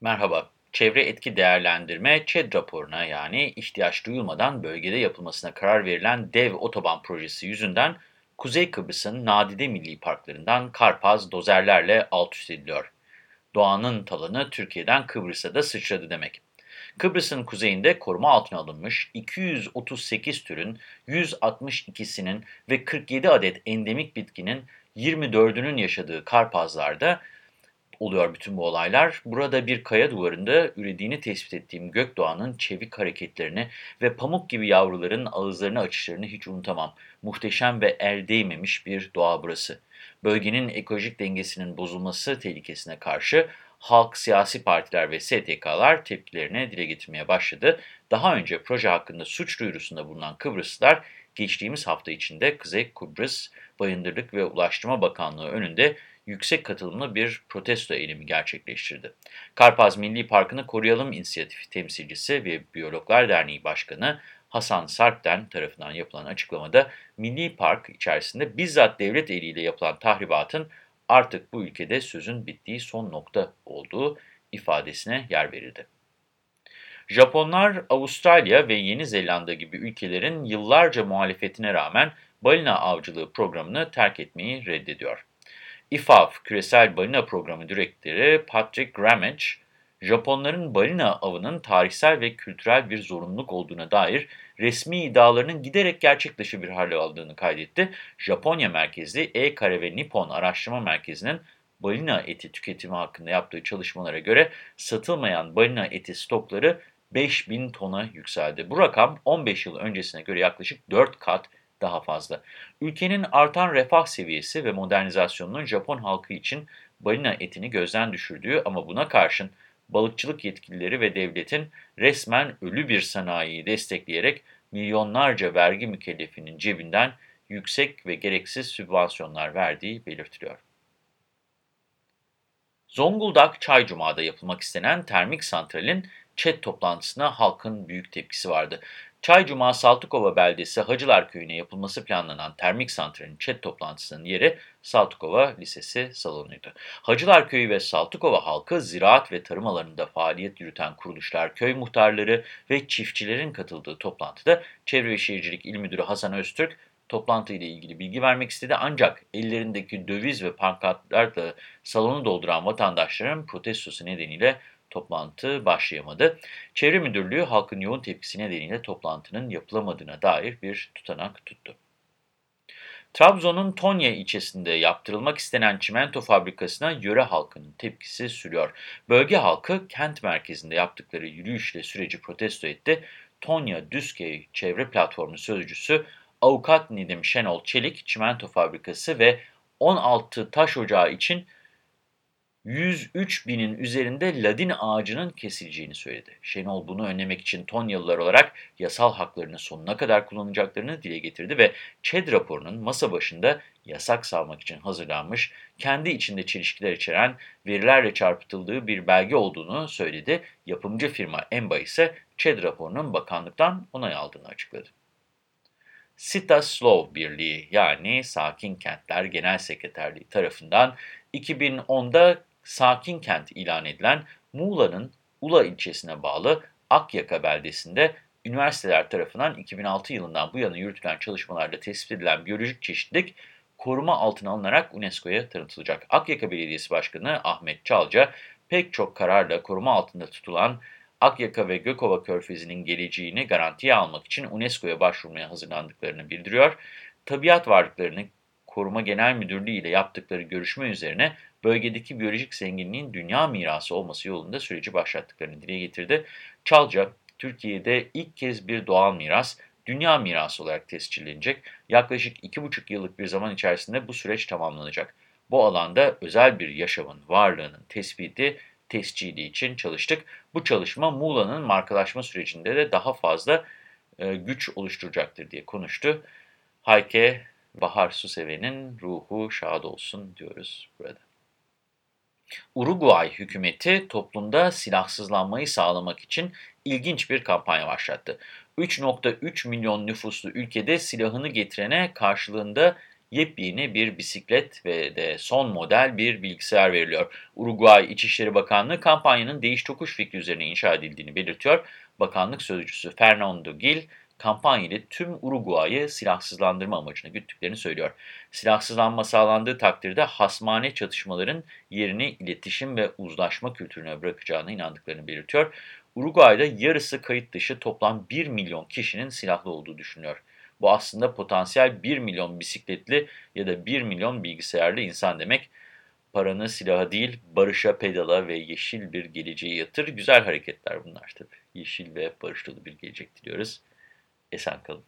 Merhaba. Çevre etki değerlendirme ÇED raporuna yani ihtiyaç duyulmadan bölgede yapılmasına karar verilen dev otoban projesi yüzünden Kuzey Kıbrıs'ın nadide milli parklarından Karpaz dozerlerle alt üst ediliyor. Doğanın talanı Türkiye'den Kıbrıs'a da sıçradı demek. Kıbrıs'ın kuzeyinde koruma altına alınmış 238 türün 162'sinin ve 47 adet endemik bitkinin 24'ünün yaşadığı Karpazlar'da oluyor bütün bu olaylar. Burada bir kaya duvarında ürediğini tespit ettiğim gökdoğanın çevik hareketlerini ve pamuk gibi yavruların ağızlarını açışlarını hiç unutamam. Muhteşem ve el değmemiş bir doğa burası. Bölgenin ekolojik dengesinin bozulması tehlikesine karşı halk, siyasi partiler ve STK'lar tepkilerini dile getirmeye başladı. Daha önce proje hakkında suç duyurusunda bulunan Kıbrıslılar geçtiğimiz hafta içinde Kuzey Kıbrıs Bayındırlık ve Ulaştırma Bakanlığı önünde yüksek katılımlı bir protesto eylemi gerçekleştirdi. Karpaz Milli Parkı'nı Koruyalım İnisiyatifi temsilcisi ve Biyologlar Derneği Başkanı Hasan Sarp'ten tarafından yapılan açıklamada Milli Park içerisinde bizzat devlet eliyle yapılan tahribatın artık bu ülkede sözün bittiği son nokta olduğu ifadesine yer verildi. Japonlar Avustralya ve Yeni Zelanda gibi ülkelerin yıllarca muhalefetine rağmen balina avcılığı programını terk etmeyi reddediyor. IFAV Küresel Balina Programı Direktörü Patrick Gramage, Japonların balina avının tarihsel ve kültürel bir zorunluluk olduğuna dair resmi iddialarının giderek gerçekleşir bir hale aldığını kaydetti. Japonya merkezli E-Kare ve Nippon Araştırma Merkezi'nin balina eti tüketimi hakkında yaptığı çalışmalara göre satılmayan balina eti stokları 5000 tona yükseldi. Bu rakam 15 yıl öncesine göre yaklaşık 4 kat daha fazla. Ülkenin artan refah seviyesi ve modernizasyonunun Japon halkı için balina etini gözden düşürdüğü ama buna karşın balıkçılık yetkilileri ve devletin resmen ölü bir sanayiyi destekleyerek milyonlarca vergi mükellefinin cebinden yüksek ve gereksiz sübvansiyonlar verdiği belirtiliyor. Zonguldak Çaycuma'da yapılmak istenen termik santralin ÇED toplantısına halkın büyük tepkisi vardı. Çaycuma Saltıkova beldesi Hacılar Köyü'ne yapılması planlanan termik santralin ÇED toplantısının yeri Saltıkova Lisesi salonuydu. Hacılar Köyü ve Saltıkova halkı ziraat ve tarım alanında faaliyet yürüten kuruluşlar, köy muhtarları ve çiftçilerin katıldığı toplantıda Çevre ve Şehircilik İl Müdürü Hasan Öztürk toplantıyla ilgili bilgi vermek istedi ancak ellerindeki döviz ve pankartlarla salonu dolduran vatandaşların protestosu nedeniyle toplantı başlayamadı. Çevre Müdürlüğü halkın yoğun tepkisi nedeniyle toplantının yapılamadığına dair bir tutanak tuttu. Trabzon'un Tonya ilçesinde yaptırılmak istenen çimento fabrikasına yöre halkının tepkisi sürüyor. Bölge halkı kent merkezinde yaptıkları yürüyüşle süreci protesto etti. Tonya Düzköy Çevre Platformu Sözcüsü Avukat Nedim Şenol Çelik, çimento fabrikası ve 16 taş ocağı için 103 binin üzerinde ladin ağacının kesileceğini söyledi. Şenol bunu önlemek için Tonyalılar olarak yasal haklarını sonuna kadar kullanacaklarını dile getirdi ve ÇED raporunun masa başında yasak salmak için hazırlanmış, kendi içinde çelişkiler içeren verilerle çarpıtıldığı bir belge olduğunu söyledi. Yapımcı firma EMBA ise ÇED raporunun bakanlıktan onay aldığını açıkladı. Sita Slow Birliği yani Sakin Kentler Genel Sekreterliği tarafından 2010'da sakin kent ilan edilen Muğla'nın Ula ilçesine bağlı Akyaka beldesinde üniversiteler tarafından 2006 yılından bu yana yürütülen çalışmalarda tespit edilen biyolojik çeşitlilik koruma altına alınarak UNESCO'ya tanıtılacak. Akyaka Belediyesi Başkanı Ahmet Çalca pek çok kararla koruma altında tutulan Akyaka ve Gökova Körfezi'nin geleceğini garantiye almak için UNESCO'ya başvurmaya hazırlandıklarını bildiriyor. Tabiat varlıklarını Koruma Genel Müdürlüğü ile yaptıkları görüşme üzerine bölgedeki biyolojik zenginliğin dünya mirası olması yolunda süreci başlattıklarını dile getirdi. Çalca, Türkiye'de ilk kez bir doğal miras, dünya mirası olarak tescillenecek. Yaklaşık iki buçuk yıllık bir zaman içerisinde bu süreç tamamlanacak. Bu alanda özel bir yaşamın varlığının tespiti, tescili için çalıştık. Bu çalışma Muğla'nın markalaşma sürecinde de daha fazla e, güç oluşturacaktır diye konuştu. Hayke Bahar Suseve'nin ruhu şad olsun diyoruz burada. Uruguay hükümeti toplumda silahsızlanmayı sağlamak için ilginç bir kampanya başlattı. 3.3 milyon nüfuslu ülkede silahını getirene karşılığında yepyeni bir bisiklet ve de son model bir bilgisayar veriliyor. Uruguay İçişleri Bakanlığı kampanyanın değiş tokuş fikri üzerine inşa edildiğini belirtiyor. Bakanlık sözcüsü Fernando Gil, kampanyayla tüm Uruguay'ı silahsızlandırma amacına güttüklerini söylüyor. Silahsızlanma sağlandığı takdirde hasmane çatışmaların yerini iletişim ve uzlaşma kültürüne bırakacağına inandıklarını belirtiyor. Uruguay'da yarısı kayıt dışı toplam 1 milyon kişinin silahlı olduğu düşünülüyor. Bu aslında potansiyel 1 milyon bisikletli ya da 1 milyon bilgisayarlı insan demek. Paranı silaha değil, barışa, pedala ve yeşil bir geleceğe yatır. Güzel hareketler bunlar tabii. Yeşil ve barış dolu bir gelecek diliyoruz. Esen kalın.